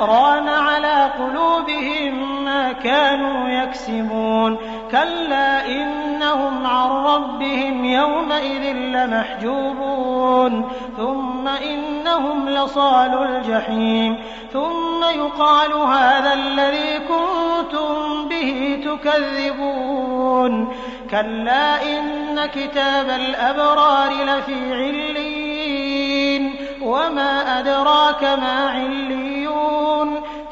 ران على قلوبهم ما كانوا يكسبون. كلا إنهم عن ربهم يومئذ لمحجوبون. ثم إنهم لصال الجحيم. ثم يقال هذا الذي كنتم به تكذبون. كلا إن كتاب الأبرار لفي عليين. وما أدراك ما عليون